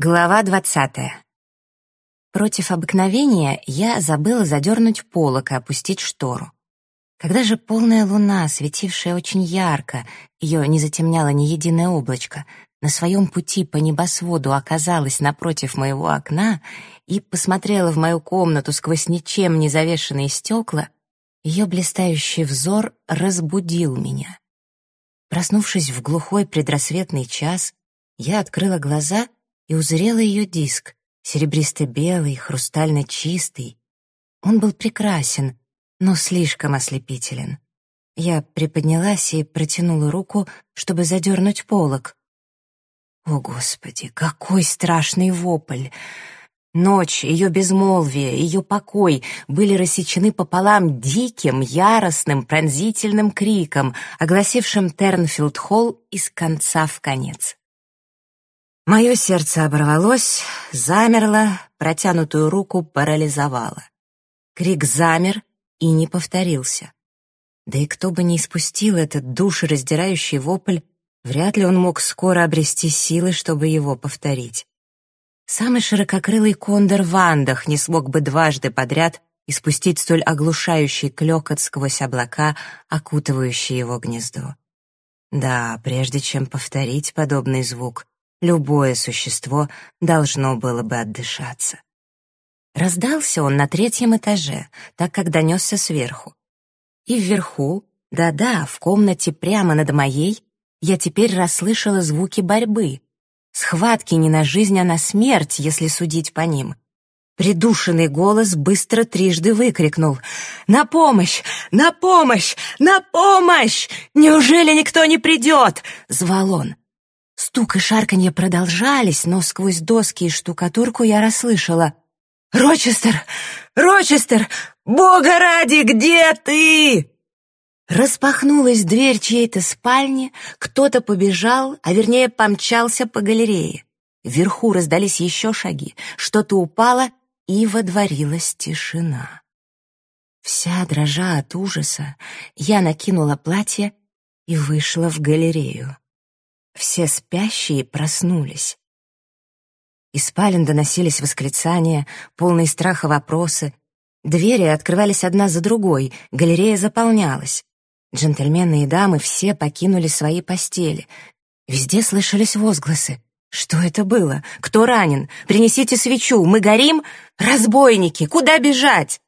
Глава двадцатая. Против обыкновения я забыла задернуть полок и опустить штору. Когда же полная луна, светившая очень ярко, ее не затемняло ни единое облачко, на своем пути по небосводу оказалась напротив моего окна и посмотрела в мою комнату сквозь ничем не завешенные стекла, ее блистающий взор разбудил меня. Проснувшись в глухой предрассветный час, я открыла глаза — и узрела ее диск, серебристо-белый, хрустально чистый. Он был прекрасен, но слишком ослепителен. Я приподнялась и протянула руку, чтобы задернуть полог. О, Господи, какой страшный вопль! Ночь, ее безмолвие, ее покой были рассечены пополам диким, яростным, пронзительным криком, огласившим Тернфилд-холл из конца в конец. Мое сердце оборвалось, замерло, протянутую руку парализовало. Крик замер и не повторился. Да и кто бы ни испустил этот душераздирающий вопль, вряд ли он мог скоро обрести силы, чтобы его повторить. Самый ширококрылый кондор в Андах не смог бы дважды подряд испустить столь оглушающий клёкот сквозь облака, окутывающие его гнездо. Да, прежде чем повторить подобный звук, любое существо должно было бы отдышаться. Раздался он на третьем этаже, так как донесся сверху. И вверху, да-да, в комнате прямо над моей, я теперь расслышала звуки борьбы. Схватки не на жизнь, а на смерть, если судить по ним. Придушенный голос быстро трижды выкрикнул «На помощь! На помощь! На помощь! Неужели никто не придет?» — звал он. Стук и шарканье продолжались, но сквозь доски и штукатурку я расслышала. «Рочестер! Рочестер! Бога ради, где ты?» Распахнулась дверь чьей-то спальни, кто-то побежал, а вернее помчался по галерее. Вверху раздались еще шаги, что-то упало, и водворилась тишина. Вся дрожа от ужаса, я накинула платье и вышла в галерею. Все спящие проснулись. Из спален доносились восклицания, полные страха вопросы. Двери открывались одна за другой, галерея заполнялась. Джентльмены и дамы все покинули свои постели. Везде слышались возгласы. Что это было? Кто ранен? Принесите свечу, мы горим? Разбойники, куда бежать?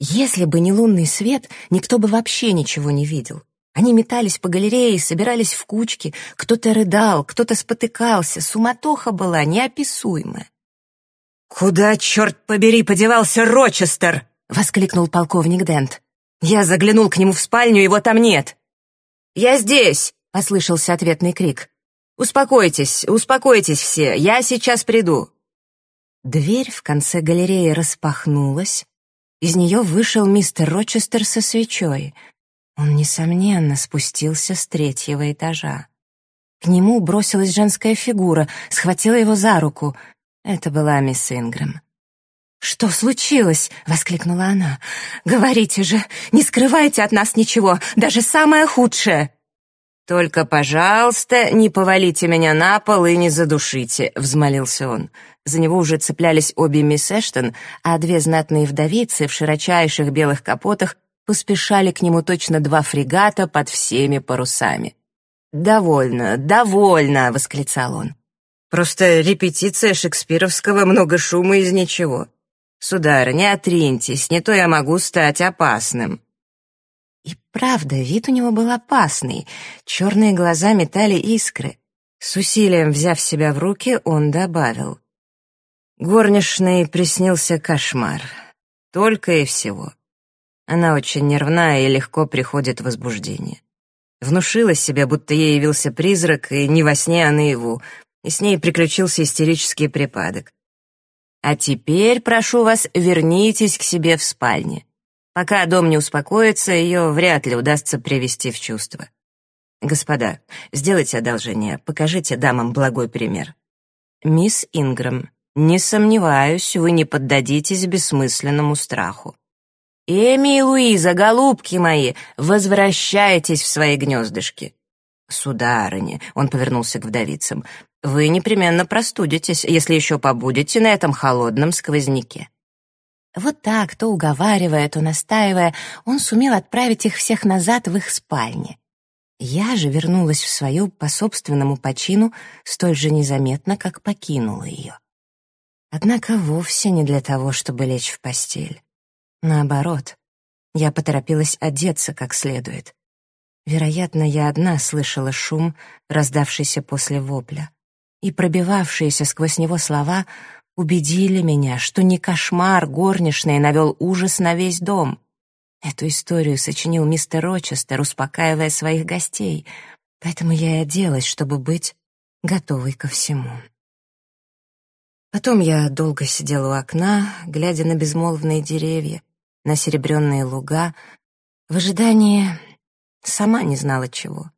Если бы не лунный свет, никто бы вообще ничего не видел. Они метались по галерее, собирались в кучки, кто-то рыдал, кто-то спотыкался, суматоха была неописуемая. «Куда, черт побери, подевался Рочестер?» — воскликнул полковник Дент. «Я заглянул к нему в спальню, его там нет». «Я здесь!» — послышался ответный крик. «Успокойтесь, успокойтесь все, я сейчас приду». Дверь в конце галереи распахнулась. Из нее вышел мистер Рочестер со свечой — он, несомненно, спустился с третьего этажа. К нему бросилась женская фигура, схватила его за руку. Это была мисс Ингрэм. «Что случилось?» — воскликнула она. «Говорите же, не скрывайте от нас ничего, даже самое худшее!» «Только, пожалуйста, не повалите меня на пол и не задушите», — взмолился он. За него уже цеплялись обе мисс Эштон, а две знатные вдовицы в широчайших белых капотах поспешали к нему точно два фрегата под всеми парусами. «Довольно, довольно!» — восклицал он. «Просто репетиция шекспировского много шума из ничего. Сударыня, отриньтесь, не то я могу стать опасным». И правда, вид у него был опасный. Черные глаза метали искры. С усилием взяв себя в руки, он добавил. Горничной приснился кошмар. Только и всего. Она очень нервная и легко приходит в возбуждение. Внушила себе, будто ей явился призрак, и не во сне, а наяву, и с ней приключился истерический припадок. А теперь, прошу вас, вернитесь к себе в спальне. Пока дом не успокоится, ее вряд ли удастся привести в чувство. Господа, сделайте одолжение, покажите дамам благой пример. Мисс Ингрэм, не сомневаюсь, вы не поддадитесь бессмысленному страху. «Эми и Луиза, голубки мои, возвращайтесь в свои гнездышки. «Сударыня», — он повернулся к вдовицам, — «вы непременно простудитесь, если еще побудете на этом холодном сквозняке». Вот так, то уговаривая, то настаивая, он сумел отправить их всех назад в их спальни. Я же вернулась в свою по собственному почину столь же незаметно, как покинула ее. Однако вовсе не для того, чтобы лечь в постель. Наоборот, я поторопилась одеться как следует. Вероятно, я одна слышала шум, раздавшийся после вопля, и пробивавшиеся сквозь него слова убедили меня, что не кошмар горничный навел ужас на весь дом. Эту историю сочинил мистер Рочестер, успокаивая своих гостей, поэтому я и оделась, чтобы быть готовой ко всему. Потом я долго сидела у окна, глядя на безмолвные деревья, на серебряные луга, в ожидании сама не знала чего.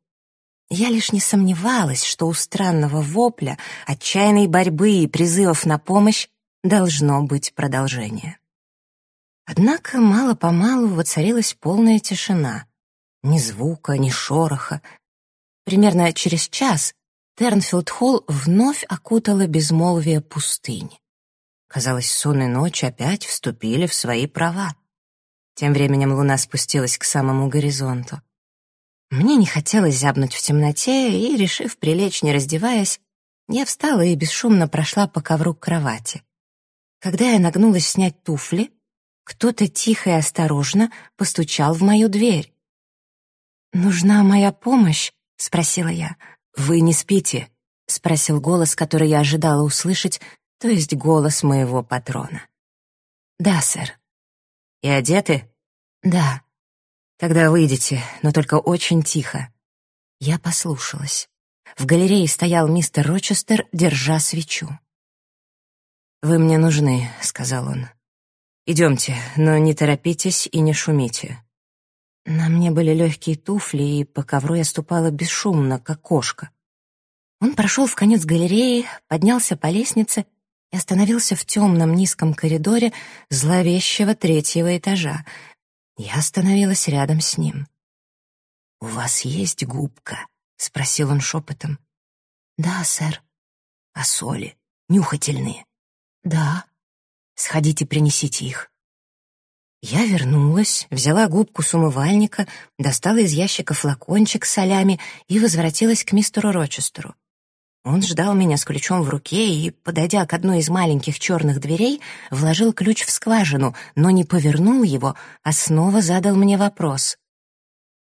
Я лишь не сомневалась, что у странного вопля, отчаянной борьбы и призывов на помощь должно быть продолжение. Однако мало-помалу воцарилась полная тишина. Ни звука, ни шороха. Примерно через час Тернфилд-холл вновь окутала безмолвие пустыни. Казалось, сон и ночь опять вступили в свои права. Тем временем луна спустилась к самому горизонту. Мне не хотелось зябнуть в темноте, и, решив прилечь, не раздеваясь, я встала и бесшумно прошла по ковру к кровати. Когда я нагнулась снять туфли, кто-то тихо и осторожно постучал в мою дверь. «Нужна моя помощь?» — спросила я. «Вы не спите?» — спросил голос, который я ожидала услышать, то есть голос моего патрона. «Да, сэр». «И одеты?» «Да». «Тогда выйдите, но только очень тихо». Я послушалась. В галерее стоял мистер Рочестер, держа свечу. «Вы мне нужны», — сказал он. «Идемте, но не торопитесь и не шумите». На мне были легкие туфли, и по ковру я ступала бесшумно, как кошка. Он прошел в конец галереи, поднялся по лестнице и остановился в темном низком коридоре зловещего третьего этажа, я остановилась рядом с ним. «У вас есть губка?» — спросил он шепотом. «Да, сэр». «А соли? Нюхательные?» «Да». «Сходите, принесите их». Я вернулась, взяла губку с умывальника, достала из ящика флакончик с солями и возвратилась к мистеру Рочестеру. Он ждал меня с ключом в руке и, подойдя к одной из маленьких черных дверей, вложил ключ в скважину, но не повернул его, а снова задал мне вопрос.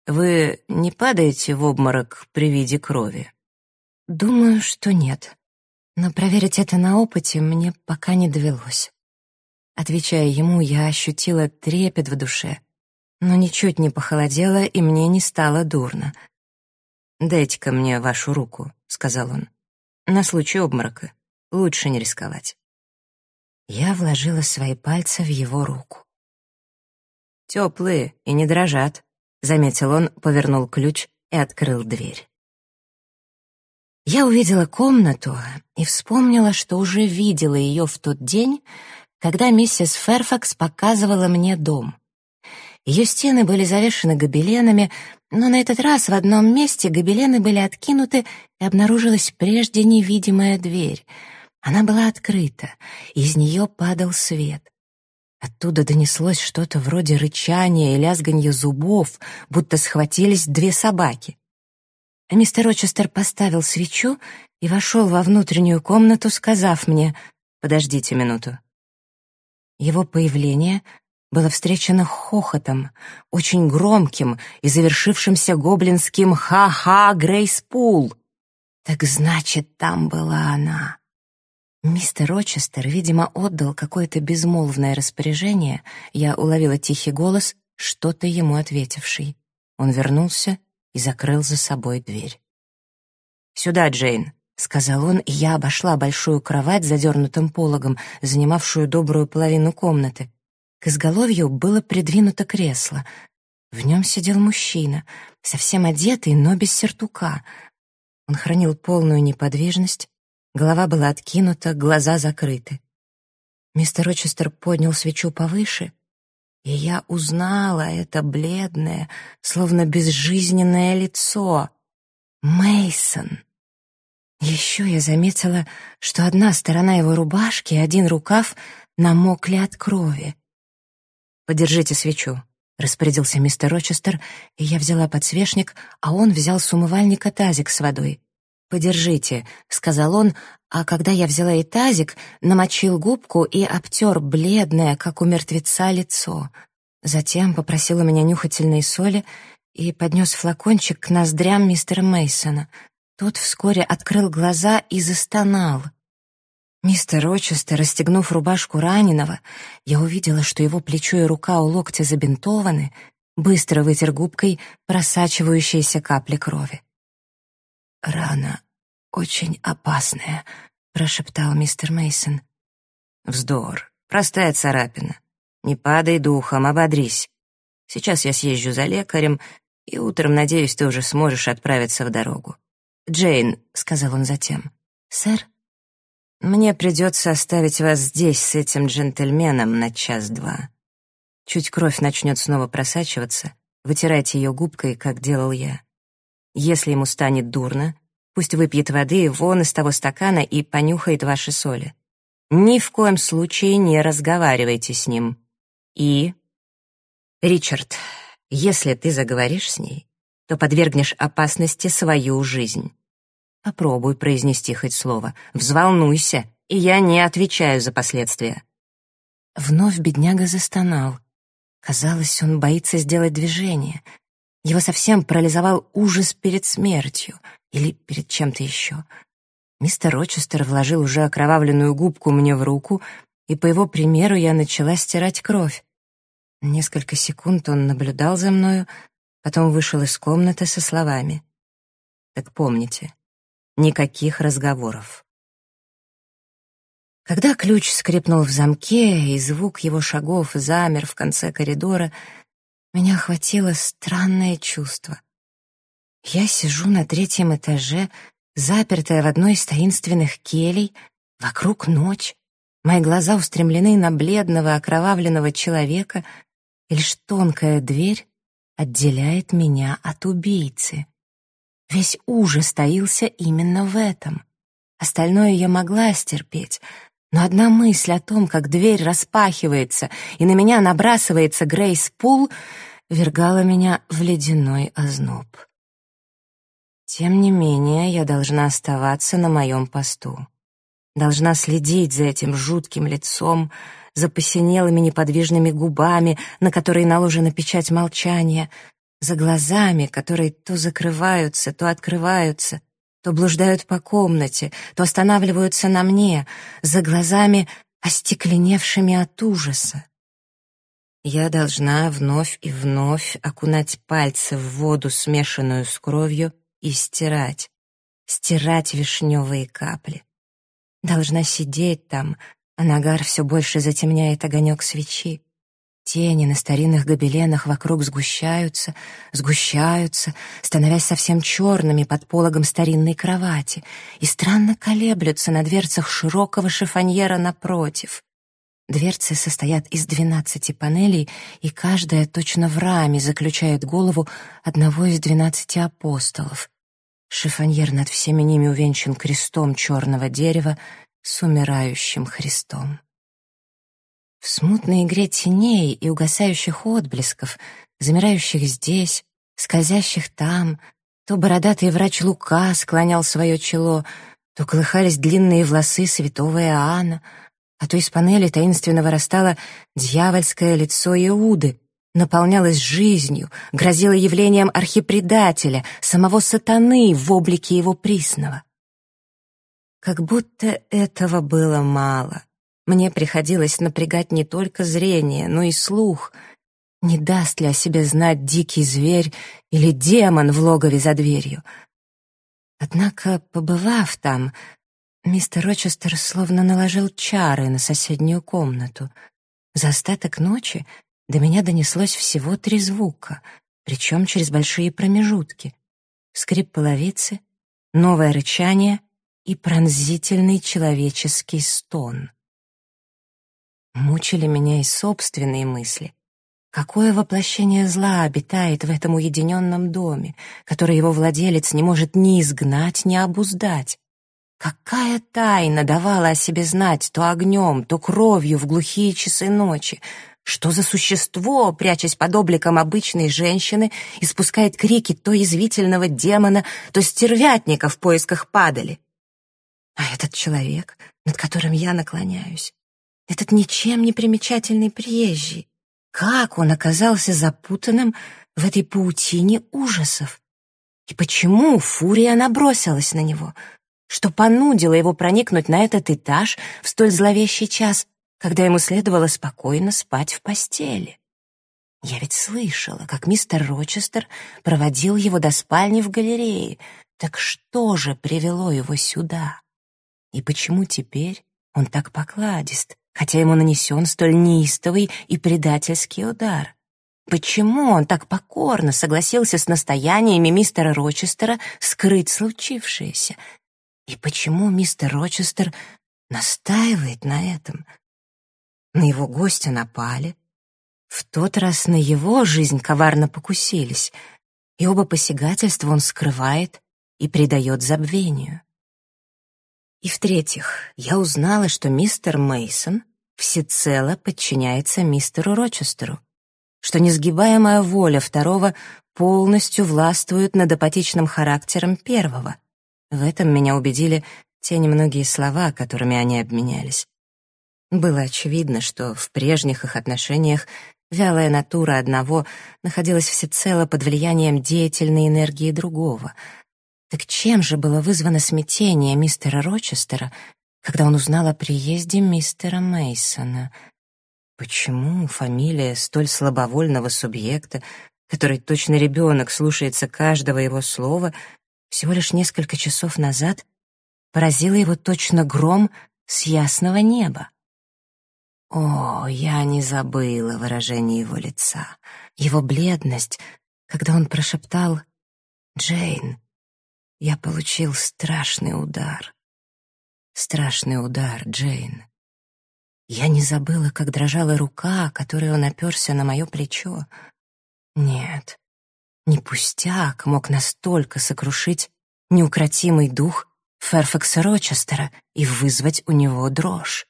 «Вы не падаете в обморок при виде крови?» «Думаю, что нет. Но проверить это на опыте мне пока не довелось». Отвечая ему, я ощутила трепет в душе, но ничуть не похолодела, и мне не стало дурно. «Дайте-ка мне вашу руку», — сказал он. На случай обморока. Лучше не рисковать. Я вложила свои пальцы в его руку. «Теплые и не дрожат», — заметил он, повернул ключ и открыл дверь. Я увидела комнату и вспомнила, что уже видела ее в тот день, когда миссис Ферфакс показывала мне дом. Ее стены были завешены гобеленами, но на этот раз в одном месте гобелены были откинуты, и обнаружилась прежде невидимая дверь. Она была открыта, и из нее падал свет. Оттуда донеслось что-то вроде рычания и лязганья зубов, будто схватились две собаки. А мистер Рочестер поставил свечу и вошел во внутреннюю комнату, сказав мне «Подождите минуту». Его появление было встречено хохотом, очень громким и завершившимся гоблинским «Ха-ха, Грейс Пул!» Так значит, там была она. Мистер Рочестер, видимо, отдал какое-то безмолвное распоряжение, я уловила тихий голос, что-то ему ответивший. Он вернулся и закрыл за собой дверь. «Сюда, Джейн», — сказал он, и я обошла большую кровать с задернутым пологом, занимавшую добрую половину комнаты. К изголовью было придвинуто кресло. В нем сидел мужчина, совсем одетый, но без сертука. Он хранил полную неподвижность, голова была откинута, глаза закрыты. Мистер Рочестер поднял свечу повыше, и я узнала это бледное, словно безжизненное лицо. Мейсон. Еще я заметила, что одна сторона его рубашки и один рукав намокли от крови. «Подержите свечу», — распорядился мистер Рочестер, и я взяла подсвечник, а он взял с умывальника тазик с водой. «Подержите», — сказал он, а когда я взяла и тазик, намочил губку и обтер бледное, как у мертвеца, лицо. Затем попросил у меня нюхательной соли и поднес флакончик к ноздрям мистера Мейсона. Тот вскоре открыл глаза и застонал. Мистер Рочестер, расстегнув рубашку раненого, я увидела, что его плечо и рука у локтя забинтованы, быстро вытер губкой просачивающиеся капли крови. «Рана очень опасная», — прошептал мистер Мейсон. «Вздор. Простая царапина. Не падай духом, ободрись. Сейчас я съезжу за лекарем, и утром, надеюсь, ты уже сможешь отправиться в дорогу. Джейн», — сказал он затем. «Сэр?» «Мне придется оставить вас здесь с этим джентльменом на час-два. Чуть кровь начнет снова просачиваться, вытирайте ее губкой, как делал я. Если ему станет дурно, пусть выпьет воды вон из того стакана и понюхает ваши соли. Ни в коем случае не разговаривайте с ним. И... Ричард, если ты заговоришь с ней, то подвергнешь опасности свою жизнь. Попробуй произнести хоть слово. Взволнуйся, и я не отвечаю за последствия. Вновь бедняга застонал. Казалось, он боится сделать движение. Его совсем парализовал ужас перед смертью или перед чем-то еще. Мистер Рочестер вложил уже окровавленную губку мне в руку, и по его примеру я начала стирать кровь. Несколько секунд он наблюдал за мною, потом вышел из комнаты со словами. «Так помните, никаких разговоров». Когда ключ скрипнул в замке, и звук его шагов замер в конце коридора, меня охватило странное чувство. Я сижу на третьем этаже, запертая в одной из таинственных келей, вокруг ночь, мои глаза устремлены на бледного окровавленного человека, и лишь тонкая дверь отделяет меня от убийцы. Весь ужас таился именно в этом. Остальное я могла стерпеть — но одна мысль о том, как дверь распахивается, и на меня набрасывается Грейс Пул, вергала меня в ледяной озноб. Тем не менее, я должна оставаться на моем посту. Должна следить за этим жутким лицом, за посинелыми неподвижными губами, на которые наложена печать молчания, за глазами, которые то закрываются, то открываются, то блуждают по комнате, то останавливаются на мне, за глазами, остекленевшими от ужаса. Я должна вновь и вновь окунать пальцы в воду, смешанную с кровью, и стирать, стирать вишневые капли. Должна сидеть там, а нагар все больше затемняет огонек свечи. Тени на старинных гобеленах вокруг сгущаются, сгущаются, становясь совсем черными под пологом старинной кровати, и странно колеблются на дверцах широкого шифоньера напротив. Дверцы состоят из двенадцати панелей, и каждая точно в раме заключает голову одного из двенадцати апостолов. Шифоньер над всеми ними увенчан крестом черного дерева с умирающим Христом. В смутной игре теней и угасающих отблесков, замирающих здесь, скользящих там, то бородатый врач Лука склонял свое чело, то колыхались длинные волосы святого Иоанна, а то из панели таинственно вырастало дьявольское лицо Иуды, наполнялось жизнью, грозило явлением архипредателя, самого сатаны в облике его присного. Как будто этого было мало. Мне приходилось напрягать не только зрение, но и слух. Не даст ли о себе знать дикий зверь или демон в логове за дверью? Однако, побывав там, мистер Рочестер словно наложил чары на соседнюю комнату. За остаток ночи до меня донеслось всего три звука, причем через большие промежутки. Скрип половицы, новое рычание и пронзительный человеческий стон. Мучили меня и собственные мысли. Какое воплощение зла обитает в этом уединенном доме, который его владелец не может ни изгнать, ни обуздать? Какая тайна давала о себе знать то огнем, то кровью в глухие часы ночи? Что за существо, прячась под обликом обычной женщины, испускает крики то язвительного демона, то стервятника в поисках падали? А этот человек, над которым я наклоняюсь, этот ничем не примечательный приезжий, как он оказался запутанным в этой паутине ужасов? И почему фурия набросилась на него? Что понудило его проникнуть на этот этаж в столь зловещий час, когда ему следовало спокойно спать в постели? Я ведь слышала, как мистер Рочестер проводил его до спальни в галерее. Так что же привело его сюда? И почему теперь он так покладист, хотя ему нанесен столь неистовый и предательский удар. Почему он так покорно согласился с настояниями мистера Рочестера скрыть случившееся? И почему мистер Рочестер настаивает на этом? На его гостя напали. В тот раз на его жизнь коварно покусились, и оба посягательства он скрывает и предает забвению. И в-третьих, я узнала, что мистер Мейсон всецело подчиняется мистеру Рочестеру, что несгибаемая воля второго полностью властвует над апатичным характером первого. В этом меня убедили те немногие слова, которыми они обменялись. Было очевидно, что в прежних их отношениях вялая натура одного находилась всецело под влиянием деятельной энергии другого — так чем же было вызвано смятение мистера Рочестера, когда он узнал о приезде мистера Мейсона? Почему фамилия столь слабовольного субъекта, который точно ребенок слушается каждого его слова, всего лишь несколько часов назад поразила его точно гром с ясного неба? О, я не забыла выражение его лица, его бледность, когда он прошептал «Джейн, я получил страшный удар. Страшный удар, Джейн. Я не забыла, как дрожала рука, которой он оперся на мое плечо. Нет, не пустяк мог настолько сокрушить неукротимый дух Ферфакса Рочестера и вызвать у него дрожь.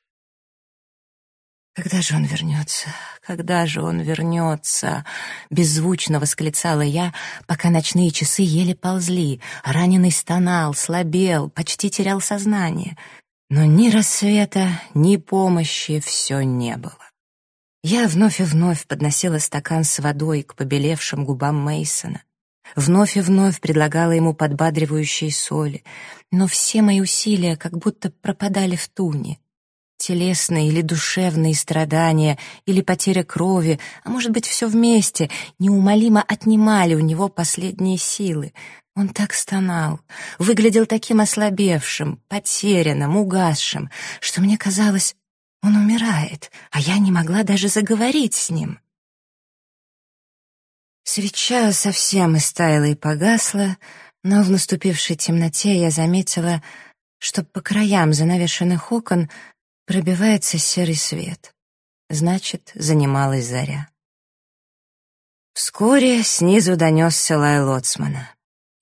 «Когда же он вернется? Когда же он вернется?» Беззвучно восклицала я, пока ночные часы еле ползли, раненый стонал, слабел, почти терял сознание. Но ни рассвета, ни помощи все не было. Я вновь и вновь подносила стакан с водой к побелевшим губам Мейсона. Вновь и вновь предлагала ему подбадривающие соли, но все мои усилия как будто пропадали в туне. Телесные или душевные страдания, или потеря крови, а может быть, все вместе, неумолимо отнимали у него последние силы. Он так стонал, выглядел таким ослабевшим, потерянным, угасшим, что мне казалось, он умирает, а я не могла даже заговорить с ним. Свеча совсем истаяла и погасла, но в наступившей темноте я заметила, что по краям занавешенных окон Пробивается серый свет. Значит, занималась заря. Вскоре снизу донесся лай лоцмана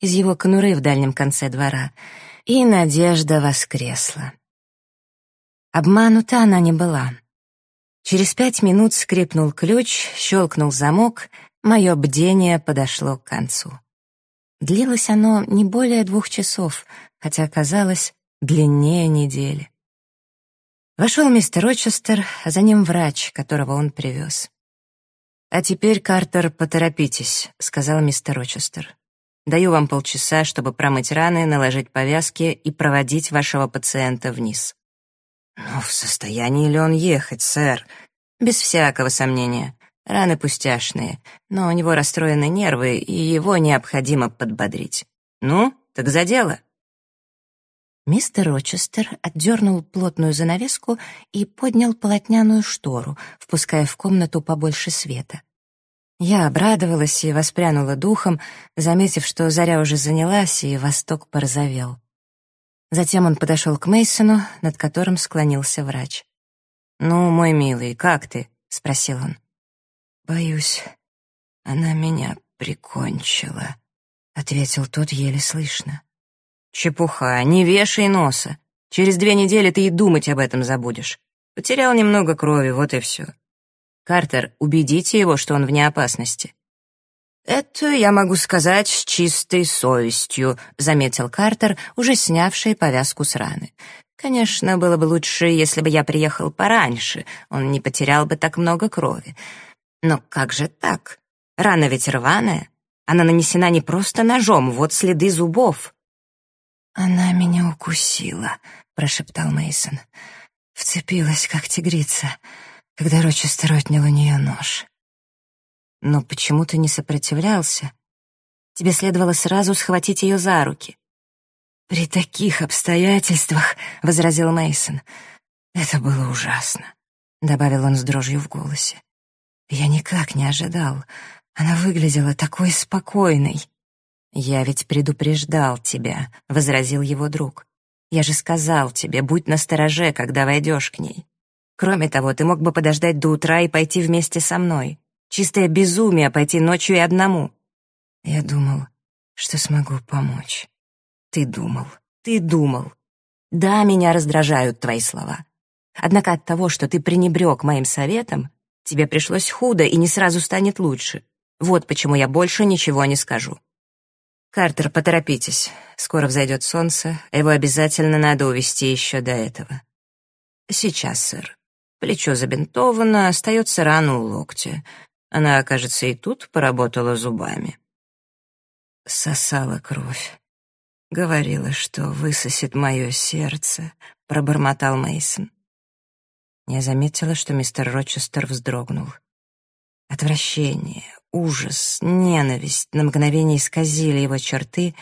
из его конуры в дальнем конце двора, и надежда воскресла. Обманута она не была. Через пять минут скрипнул ключ, щелкнул замок, мое бдение подошло к концу. Длилось оно не более двух часов, хотя казалось длиннее недели. Вошел мистер Рочестер, а за ним врач, которого он привез. «А теперь, Картер, поторопитесь», — сказал мистер Рочестер. «Даю вам полчаса, чтобы промыть раны, наложить повязки и проводить вашего пациента вниз». «Ну, в состоянии ли он ехать, сэр?» «Без всякого сомнения. Раны пустяшные, но у него расстроены нервы, и его необходимо подбодрить. Ну, так за дело». Мистер Рочестер отдернул плотную занавеску и поднял полотняную штору, впуская в комнату побольше света. Я обрадовалась и воспрянула духом, заметив, что заря уже занялась, и восток порозовел. Затем он подошел к Мейсону, над которым склонился врач. «Ну, мой милый, как ты?» — спросил он. «Боюсь, она меня прикончила», — ответил тот еле слышно. «Чепуха, не вешай носа. Через две недели ты и думать об этом забудешь. Потерял немного крови, вот и все. Картер, убедите его, что он вне опасности». «Это я могу сказать с чистой совестью», — заметил Картер, уже снявший повязку с раны. «Конечно, было бы лучше, если бы я приехал пораньше, он не потерял бы так много крови. Но как же так? Рана ведь рваная. Она нанесена не просто ножом, вот следы зубов». «Она меня укусила», — прошептал Мейсон. Вцепилась, как тигрица, когда Рочестер отнял у нее нож. Но почему ты не сопротивлялся? Тебе следовало сразу схватить ее за руки. При таких обстоятельствах, возразил Мейсон, это было ужасно, добавил он с дрожью в голосе. Я никак не ожидал. Она выглядела такой спокойной. Я ведь предупреждал тебя, возразил его друг. Я же сказал тебе, будь настороже, когда войдешь к ней. Кроме того, ты мог бы подождать до утра и пойти вместе со мной. Чистое безумие пойти ночью и одному. Я думал, что смогу помочь. Ты думал, ты думал. Да, меня раздражают твои слова. Однако от того, что ты пренебрег моим советом, тебе пришлось худо и не сразу станет лучше. Вот почему я больше ничего не скажу. Картер, поторопитесь. Скоро взойдет солнце, а его обязательно надо увести еще до этого. Сейчас, сэр. Плечо забинтовано, остается рана у локтя. Она, кажется, и тут поработала зубами. Сосала кровь. Говорила, что высосет мое сердце, пробормотал Мейсон. Я заметила, что мистер Рочестер вздрогнул. Отвращение, ужас, ненависть на мгновение исказили его черты,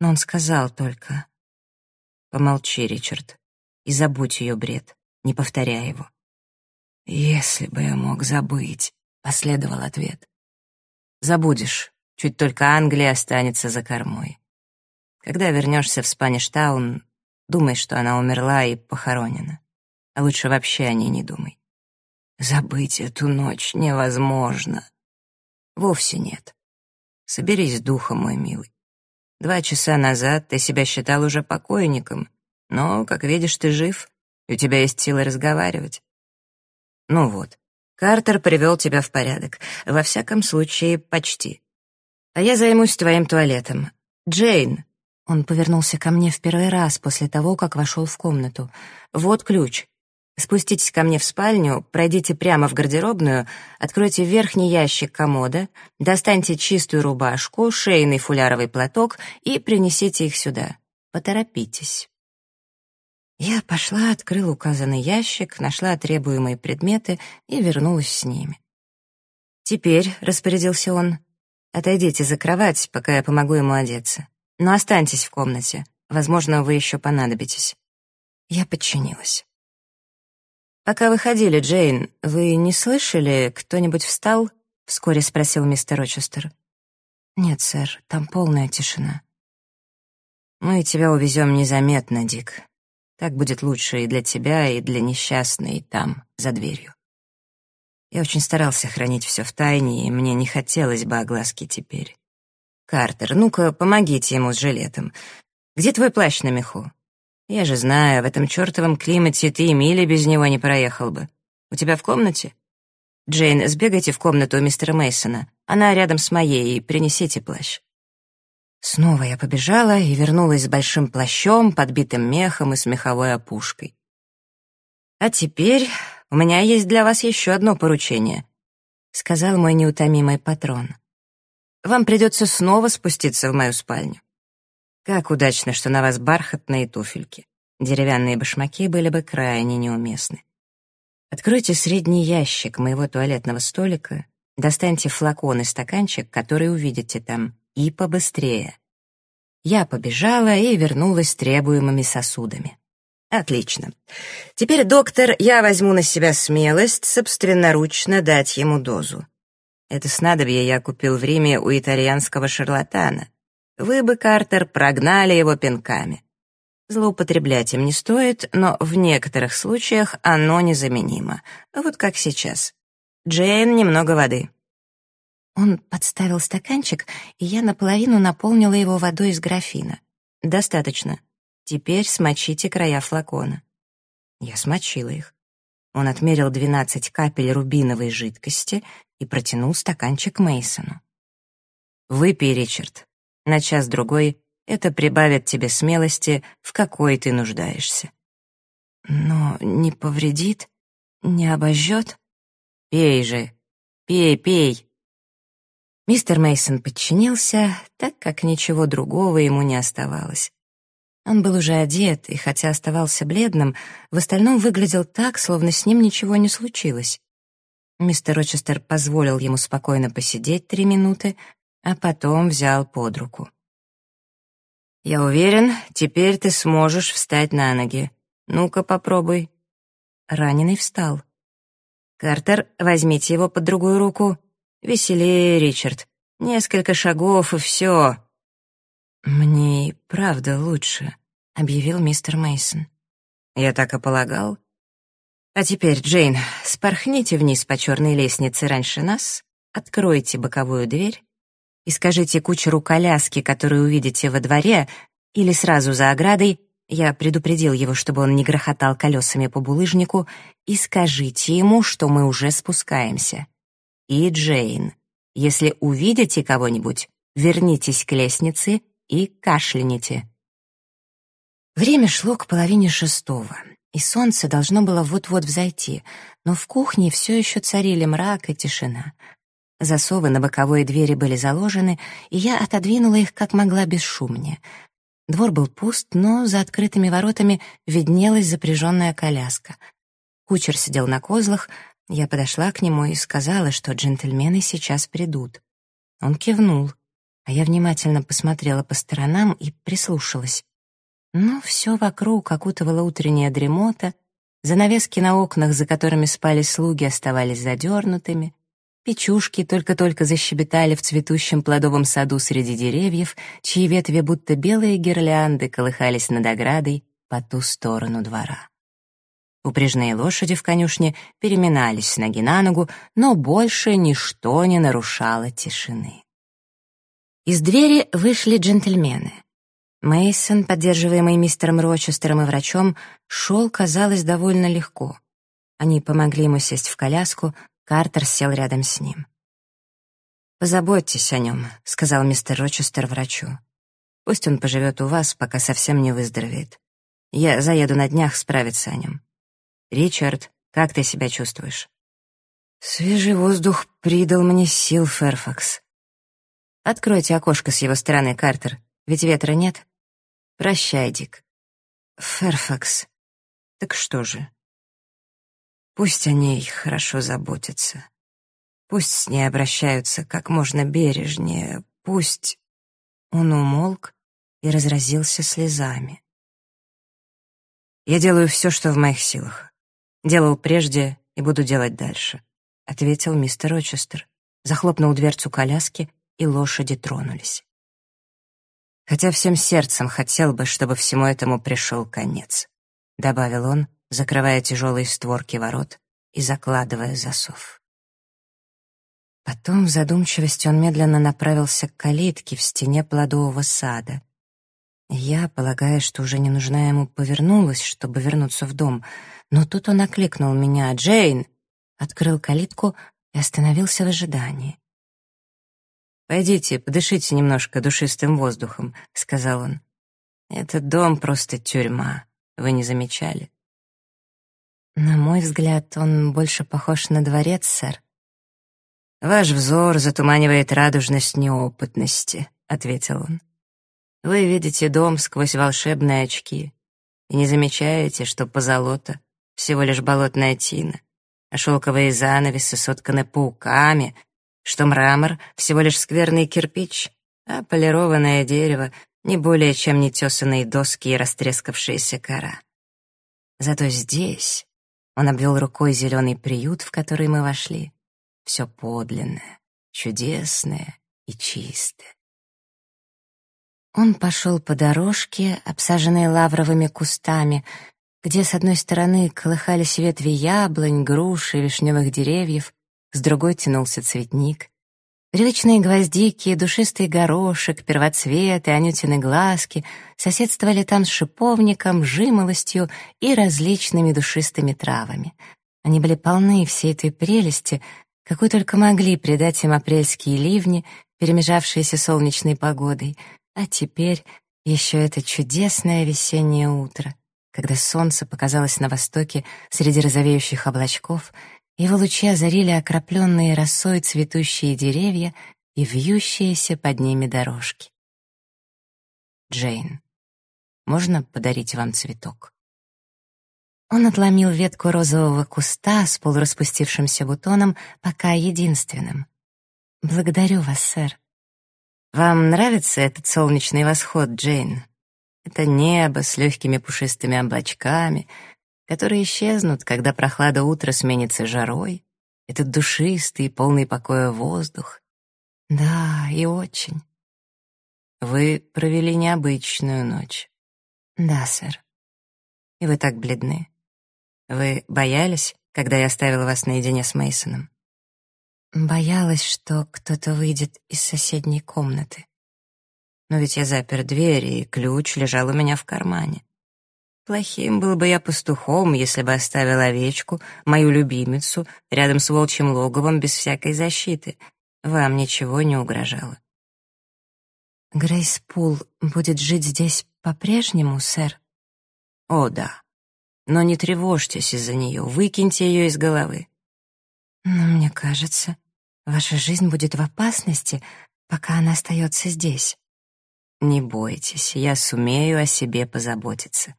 но он сказал только «Помолчи, Ричард, и забудь ее бред, не повторяй его». «Если бы я мог забыть», — последовал ответ. «Забудешь, чуть только Англия останется за кормой. Когда вернешься в Спаништаун, думай, что она умерла и похоронена. А лучше вообще о ней не думай. Забыть эту ночь невозможно. Вовсе нет. Соберись с духом, мой милый. Два часа назад ты себя считал уже покойником, но, как видишь, ты жив, и у тебя есть силы разговаривать. Ну вот, Картер привел тебя в порядок. Во всяком случае, почти. А я займусь твоим туалетом. Джейн!» Он повернулся ко мне в первый раз после того, как вошел в комнату. «Вот ключ. Спуститесь ко мне в спальню, пройдите прямо в гардеробную, откройте верхний ящик комода, достаньте чистую рубашку, шейный фуляровый платок и принесите их сюда. Поторопитесь». Я пошла, открыла указанный ящик, нашла требуемые предметы и вернулась с ними. «Теперь», — распорядился он, — «отойдите за кровать, пока я помогу ему одеться. Но останьтесь в комнате. Возможно, вы еще понадобитесь». Я подчинилась. «Пока вы ходили, Джейн, вы не слышали, кто-нибудь встал?» — вскоре спросил мистер Рочестер. «Нет, сэр, там полная тишина». «Мы тебя увезем незаметно, Дик. Так будет лучше и для тебя, и для несчастной там, за дверью. Я очень старался хранить все в тайне, и мне не хотелось бы огласки теперь. Картер, ну-ка, помогите ему с жилетом. Где твой плащ на меху? Я же знаю, в этом чертовом климате ты и мили без него не проехал бы. У тебя в комнате? Джейн, сбегайте в комнату мистера Мейсона. Она рядом с моей, и принесите плащ. Снова я побежала и вернулась с большим плащом, подбитым мехом и с меховой опушкой. «А теперь у меня есть для вас еще одно поручение», — сказал мой неутомимый патрон. «Вам придется снова спуститься в мою спальню. Как удачно, что на вас бархатные туфельки. Деревянные башмаки были бы крайне неуместны. Откройте средний ящик моего туалетного столика, достаньте флакон и стаканчик, который увидите там, и побыстрее. Я побежала и вернулась с требуемыми сосудами. Отлично. Теперь, доктор, я возьму на себя смелость собственноручно дать ему дозу. Это снадобье я купил в Риме у итальянского шарлатана. Вы бы, Картер, прогнали его пинками. Злоупотреблять им не стоит, но в некоторых случаях оно незаменимо. Вот как сейчас. Джейн, немного воды». Он подставил стаканчик, и я наполовину наполнила его водой из графина. «Достаточно. Теперь смочите края флакона». Я смочила их. Он отмерил двенадцать капель рубиновой жидкости и протянул стаканчик Мейсону. «Выпей, Ричард. На час-другой это прибавит тебе смелости, в какой ты нуждаешься». «Но не повредит? Не обожжет?» «Пей же! Пей, пей!» Мистер Мейсон подчинился, так как ничего другого ему не оставалось. Он был уже одет, и хотя оставался бледным, в остальном выглядел так, словно с ним ничего не случилось. Мистер Рочестер позволил ему спокойно посидеть три минуты, а потом взял под руку. «Я уверен, теперь ты сможешь встать на ноги. Ну-ка, попробуй». Раненый встал. «Картер, возьмите его под другую руку. Веселее, Ричард. Несколько шагов, и все. «Мне и правда лучше», — объявил мистер Мейсон. «Я так и полагал. А теперь, Джейн, спорхните вниз по черной лестнице раньше нас, откройте боковую дверь и скажите кучеру коляски, которую увидите во дворе, или сразу за оградой, я предупредил его, чтобы он не грохотал колесами по булыжнику, и скажите ему, что мы уже спускаемся. И, Джейн, если увидите кого-нибудь, вернитесь к лестнице и кашляните. Время шло к половине шестого, и солнце должно было вот-вот взойти, но в кухне все еще царили мрак и тишина. Засовы на боковые двери были заложены, и я отодвинула их как могла бесшумнее. Двор был пуст, но за открытыми воротами виднелась запряженная коляска. Кучер сидел на козлах, я подошла к нему и сказала, что джентльмены сейчас придут. Он кивнул а я внимательно посмотрела по сторонам и прислушалась. Но все вокруг окутывала утренняя дремота, занавески на окнах, за которыми спали слуги, оставались задернутыми, печушки только-только защебетали в цветущем плодовом саду среди деревьев, чьи ветви будто белые гирлянды колыхались над оградой по ту сторону двора. Упряжные лошади в конюшне переминались с ноги на ногу, но больше ничто не нарушало тишины. Из двери вышли джентльмены. Мейсон, поддерживаемый мистером Рочестером и врачом, шел, казалось, довольно легко. Они помогли ему сесть в коляску, Картер сел рядом с ним. «Позаботьтесь о нем», — сказал мистер Рочестер врачу. «Пусть он поживет у вас, пока совсем не выздоровеет. Я заеду на днях справиться о нем. Ричард, как ты себя чувствуешь?» «Свежий воздух придал мне сил, Ферфакс», Откройте окошко с его стороны, Картер, ведь ветра нет. Прощай, Дик. Ферфакс. Так что же? Пусть о ней хорошо заботятся. Пусть с ней обращаются как можно бережнее. Пусть... Он умолк и разразился слезами. «Я делаю все, что в моих силах. Делал прежде и буду делать дальше», — ответил мистер Рочестер. Захлопнул дверцу коляски и лошади тронулись. Хотя всем сердцем хотел бы, чтобы всему этому пришел конец, добавил он, закрывая тяжелые створки ворот и закладывая засов. Потом в задумчивости он медленно направился к калитке в стене плодового сада. Я, полагая, что уже не нужна ему, повернулась, чтобы вернуться в дом, но тут он окликнул меня «Джейн!», открыл калитку и остановился в ожидании. «Пойдите, подышите немножко душистым воздухом», — сказал он. «Этот дом просто тюрьма. Вы не замечали?» «На мой взгляд, он больше похож на дворец, сэр». «Ваш взор затуманивает радужность неопытности», — ответил он. «Вы видите дом сквозь волшебные очки и не замечаете, что позолота — всего лишь болотная тина, а шелковые занавесы сотканы пауками, что мрамор — всего лишь скверный кирпич, а полированное дерево — не более чем нетесанные доски и растрескавшаяся кора. Зато здесь он обвел рукой зеленый приют, в который мы вошли. Все подлинное, чудесное и чистое. Он пошел по дорожке, обсаженной лавровыми кустами, где с одной стороны колыхались ветви яблонь, груш и вишневых деревьев, с другой тянулся цветник. Привычные гвоздики, душистый горошек, первоцветы, анютины глазки соседствовали там с шиповником, жимолостью и различными душистыми травами. Они были полны всей этой прелести, какой только могли придать им апрельские ливни, перемежавшиеся солнечной погодой, а теперь еще это чудесное весеннее утро, когда солнце показалось на востоке среди розовеющих облачков — его лучи озарили окропленные росой цветущие деревья и вьющиеся под ними дорожки. Джейн, можно подарить вам цветок? Он отломил ветку розового куста с полураспустившимся бутоном, пока единственным. «Благодарю вас, сэр». «Вам нравится этот солнечный восход, Джейн? Это небо с легкими пушистыми облачками — которые исчезнут, когда прохлада утра сменится жарой, этот душистый, полный покоя воздух. Да, и очень. Вы провели необычную ночь. Да, сэр. И вы так бледны. Вы боялись, когда я оставила вас наедине с Мейсоном? Боялась, что кто-то выйдет из соседней комнаты. Но ведь я запер дверь, и ключ лежал у меня в кармане. Плохим был бы я пастухом, если бы оставил овечку, мою любимицу, рядом с волчьим логовом без всякой защиты. Вам ничего не угрожало. Грейс Пул будет жить здесь по-прежнему, сэр? О, да. Но не тревожьтесь из-за нее, выкиньте ее из головы. Но мне кажется, ваша жизнь будет в опасности, пока она остается здесь. Не бойтесь, я сумею о себе позаботиться.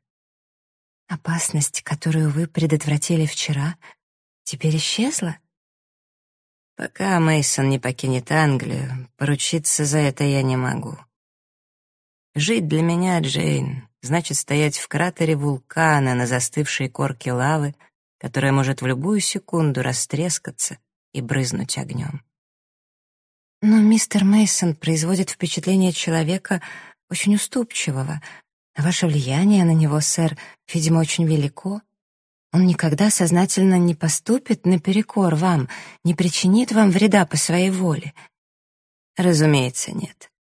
Опасность, которую вы предотвратили вчера, теперь исчезла? Пока Мейсон не покинет Англию, поручиться за это я не могу. Жить для меня, Джейн, значит стоять в кратере вулкана на застывшей корке лавы, которая может в любую секунду растрескаться и брызнуть огнем. Но мистер Мейсон производит впечатление человека очень уступчивого, Ваше влияние на него, сэр, видимо, очень велико. Он никогда сознательно не поступит наперекор вам, не причинит вам вреда по своей воле. Разумеется, нет.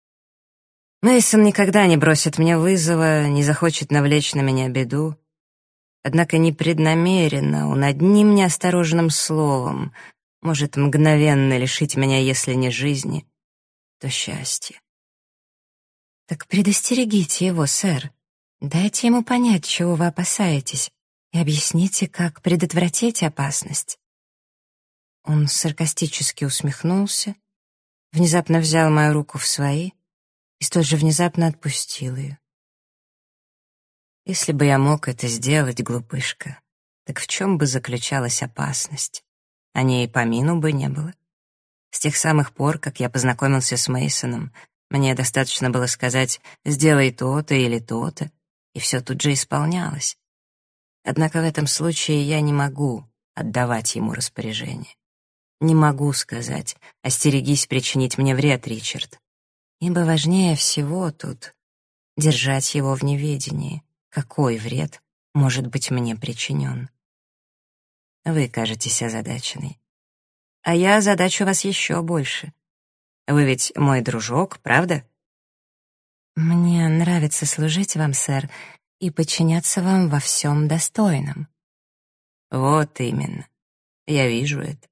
Мейсон никогда не бросит мне вызова, не захочет навлечь на меня беду. Однако непреднамеренно, он одним неосторожным словом может мгновенно лишить меня, если не жизни, то счастья. Так предостерегите его, сэр. Дайте ему понять, чего вы опасаетесь, и объясните, как предотвратить опасность. Он саркастически усмехнулся, внезапно взял мою руку в свои и столь же внезапно отпустил ее. Если бы я мог это сделать, глупышка, так в чем бы заключалась опасность? О ней помину бы не было. С тех самых пор, как я познакомился с Мейсоном, мне достаточно было сказать «сделай то-то» или «то-то», и все тут же исполнялось. Однако в этом случае я не могу отдавать ему распоряжение. Не могу сказать «остерегись причинить мне вред, Ричард», ибо важнее всего тут держать его в неведении, какой вред может быть мне причинен. Вы кажетесь озадаченной. А я озадачу вас еще больше. Вы ведь мой дружок, правда? «Мне нравится служить вам, сэр, и подчиняться вам во всем достойном». «Вот именно. Я вижу это.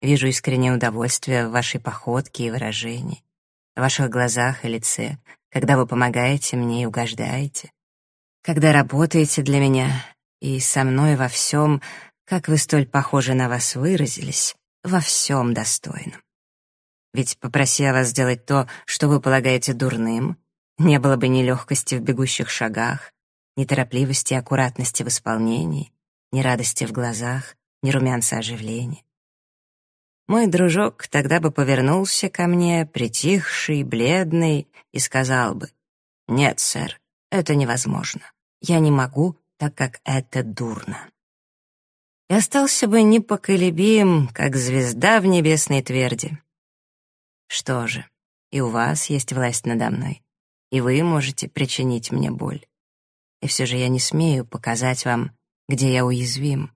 Вижу искреннее удовольствие в вашей походке и выражении, в ваших глазах и лице, когда вы помогаете мне и угождаете, когда работаете для меня и со мной во всем, как вы столь похожи на вас выразились, во всем достойном. Ведь попроси я вас сделать то, что вы полагаете дурным, не было бы ни легкости в бегущих шагах, ни торопливости и аккуратности в исполнении, ни радости в глазах, ни румянца оживления. Мой дружок тогда бы повернулся ко мне, притихший, бледный, и сказал бы, «Нет, сэр, это невозможно. Я не могу, так как это дурно». И остался бы непоколебим, как звезда в небесной тверди. Что же, и у вас есть власть надо мной и вы можете причинить мне боль. И все же я не смею показать вам, где я уязвим,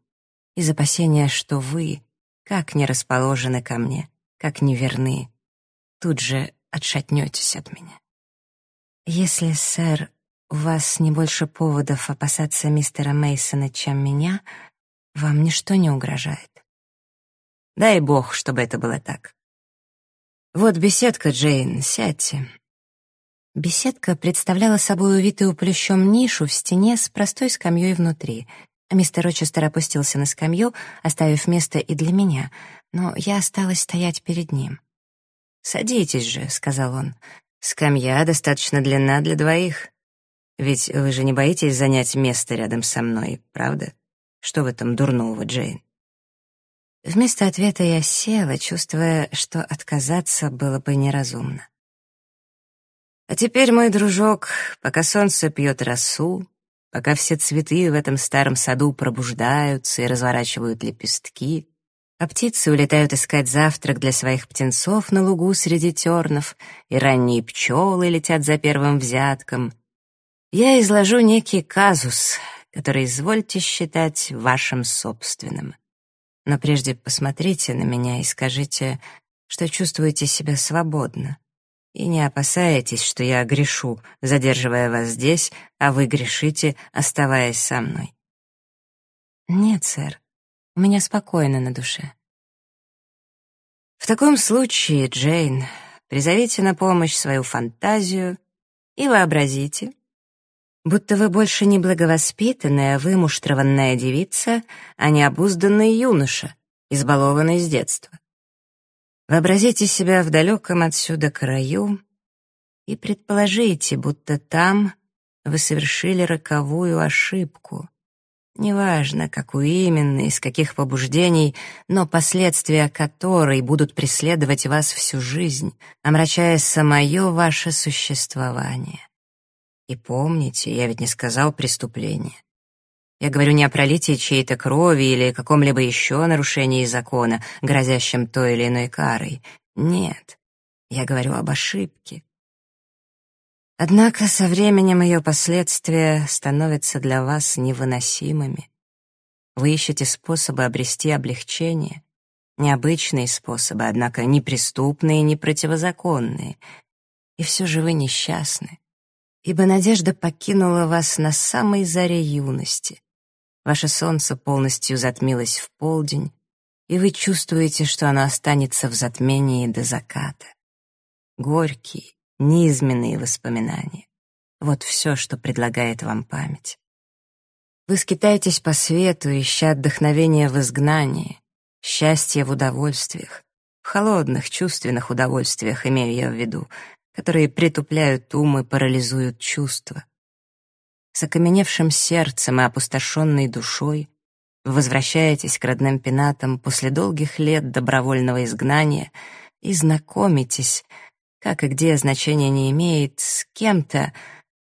из опасения, что вы, как не расположены ко мне, как неверны. Тут же отшатнетесь от меня. Если, сэр, у вас не больше поводов опасаться мистера Мейсона, чем меня, вам ничто не угрожает. Дай бог, чтобы это было так. Вот беседка, Джейн, сядьте. Беседка представляла собой увитую плющом нишу в стене с простой скамьей внутри. Мистер Рочестер опустился на скамью, оставив место и для меня, но я осталась стоять перед ним. «Садитесь же», — сказал он. «Скамья достаточно длинна для двоих. Ведь вы же не боитесь занять место рядом со мной, правда? Что в этом дурного, Джейн?» Вместо ответа я села, чувствуя, что отказаться было бы неразумно. А теперь, мой дружок, пока солнце пьет росу, пока все цветы в этом старом саду пробуждаются и разворачивают лепестки, а птицы улетают искать завтрак для своих птенцов на лугу среди тернов, и ранние пчелы летят за первым взятком, я изложу некий казус, который извольте считать вашим собственным. Но прежде посмотрите на меня и скажите, что чувствуете себя свободно и не опасаетесь, что я грешу, задерживая вас здесь, а вы грешите, оставаясь со мной. Нет, сэр, у меня спокойно на душе. В таком случае, Джейн, призовите на помощь свою фантазию и вообразите, будто вы больше не благовоспитанная, вымуштрованная девица, а не обузданный юноша, избалованный с детства. Вообразите себя в далеком отсюда краю и предположите, будто там вы совершили роковую ошибку. Неважно, какую именно, из каких побуждений, но последствия которой будут преследовать вас всю жизнь, омрачая самое ваше существование. И помните, я ведь не сказал преступление. Я говорю не о пролитии чьей-то крови или каком-либо еще нарушении закона, грозящем той или иной карой. Нет, я говорю об ошибке. Однако со временем ее последствия становятся для вас невыносимыми. Вы ищете способы обрести облегчение, необычные способы, однако неприступные и не противозаконные. И все же вы несчастны, ибо надежда покинула вас на самой заре юности, Ваше солнце полностью затмилось в полдень, и вы чувствуете, что оно останется в затмении до заката. Горькие, низменные воспоминания. Вот все, что предлагает вам память. Вы скитаетесь по свету, ища отдохновения в изгнании, счастья в удовольствиях, в холодных, чувственных удовольствиях, имею я в виду, которые притупляют ум и парализуют чувства с окаменевшим сердцем и опустошенной душой, вы возвращаетесь к родным пенатам после долгих лет добровольного изгнания и знакомитесь, как и где значения не имеет, с кем-то,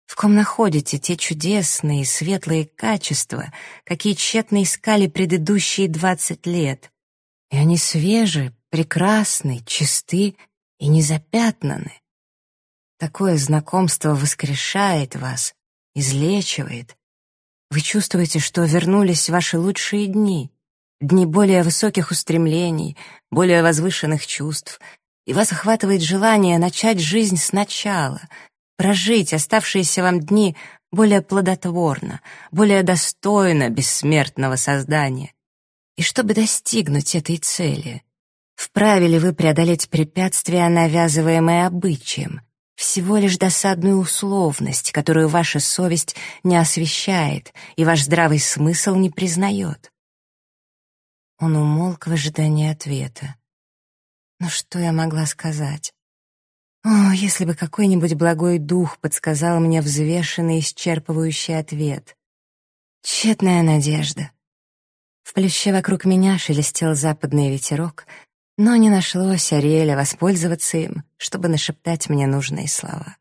в ком находите те чудесные, светлые качества, какие тщетно искали предыдущие двадцать лет. И они свежи, прекрасны, чисты и незапятнаны. Такое знакомство воскрешает вас, излечивает. Вы чувствуете, что вернулись ваши лучшие дни, дни более высоких устремлений, более возвышенных чувств, и вас охватывает желание начать жизнь сначала, прожить оставшиеся вам дни более плодотворно, более достойно бессмертного создания. И чтобы достигнуть этой цели, вправе ли вы преодолеть препятствия, навязываемые обычаем, всего лишь досадную условность, которую ваша совесть не освещает и ваш здравый смысл не признает. Он умолк в ожидании ответа. Но что я могла сказать? О, если бы какой-нибудь благой дух подсказал мне взвешенный, исчерпывающий ответ. Тщетная надежда. В плюще вокруг меня шелестел западный ветерок, но не нашлось Ариэля воспользоваться им, чтобы нашептать мне нужные слова.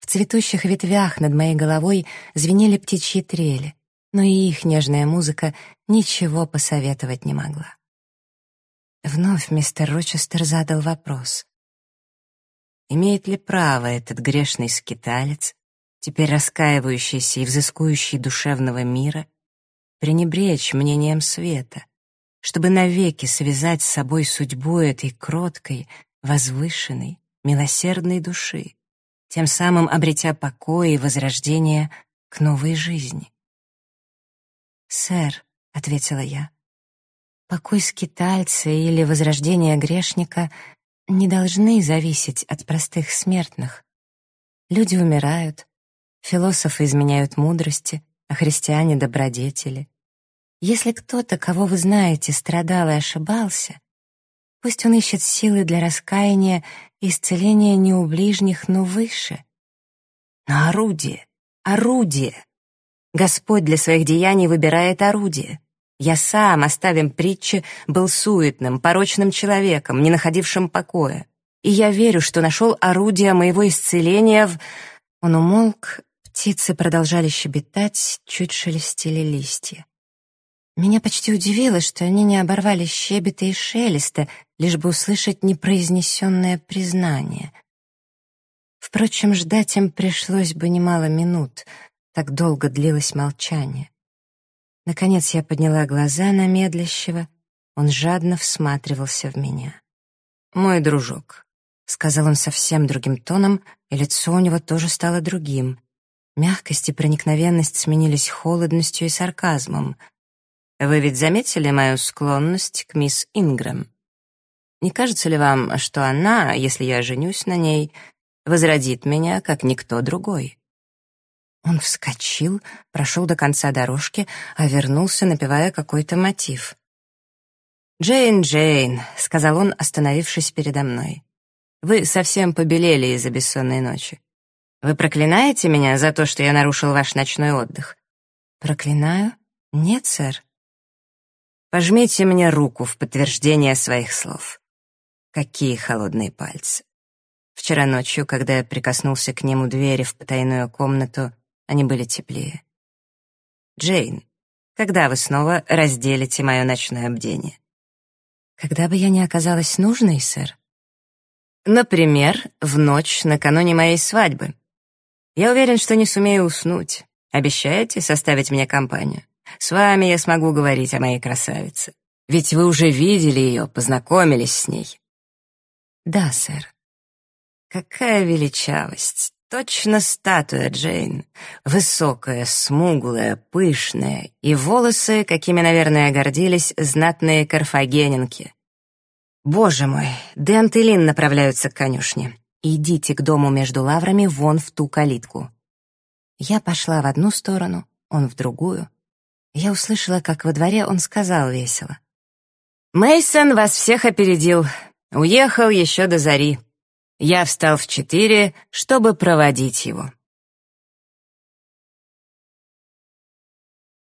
В цветущих ветвях над моей головой звенели птичьи трели, но и их нежная музыка ничего посоветовать не могла. Вновь мистер Рочестер задал вопрос. Имеет ли право этот грешный скиталец, теперь раскаивающийся и взыскующий душевного мира, пренебречь мнением света, чтобы навеки связать с собой судьбу этой кроткой, возвышенной, милосердной души, тем самым обретя покой и возрождение к новой жизни. «Сэр», — ответила я, — «покой скитальца или возрождение грешника не должны зависеть от простых смертных. Люди умирают, философы изменяют мудрости, а христиане — добродетели. Если кто-то, кого вы знаете, страдал и ошибался, пусть он ищет силы для раскаяния и исцеления не у ближних, но выше. Но орудие, орудие. Господь для своих деяний выбирает орудие. Я сам, оставим притчи, был суетным, порочным человеком, не находившим покоя. И я верю, что нашел орудие моего исцеления в... Он умолк, птицы продолжали щебетать, чуть шелестели листья. Меня почти удивило, что они не оборвали щебета и шелеста, лишь бы услышать непроизнесенное признание. Впрочем, ждать им пришлось бы немало минут, так долго длилось молчание. Наконец я подняла глаза на медлящего. Он жадно всматривался в меня. «Мой дружок», — сказал он совсем другим тоном, и лицо у него тоже стало другим. Мягкость и проникновенность сменились холодностью и сарказмом. «Вы ведь заметили мою склонность к мисс Ингрэм? Не кажется ли вам, что она, если я женюсь на ней, возродит меня, как никто другой?» Он вскочил, прошел до конца дорожки, а вернулся, напевая какой-то мотив. «Джейн, Джейн», — сказал он, остановившись передо мной, — «вы совсем побелели из-за бессонной ночи. Вы проклинаете меня за то, что я нарушил ваш ночной отдых?» «Проклинаю? Нет, сэр». «Пожмите мне руку в подтверждение своих слов». Какие холодные пальцы. Вчера ночью, когда я прикоснулся к нему двери в потайную комнату, они были теплее. «Джейн, когда вы снова разделите мое ночное бдение?» «Когда бы я не оказалась нужной, сэр?» «Например, в ночь накануне моей свадьбы. Я уверен, что не сумею уснуть. Обещаете составить мне компанию? С вами я смогу говорить о моей красавице. Ведь вы уже видели ее, познакомились с ней». «Да, сэр». «Какая величавость! Точно статуя Джейн. Высокая, смуглая, пышная. И волосы, какими, наверное, гордились знатные карфагенинки. Боже мой, Дент и Лин направляются к конюшне. Идите к дому между лаврами вон в ту калитку. Я пошла в одну сторону, он в другую. Я услышала, как во дворе он сказал весело. Мейсон вас всех опередил. Уехал еще до зари. Я встал в четыре, чтобы проводить его.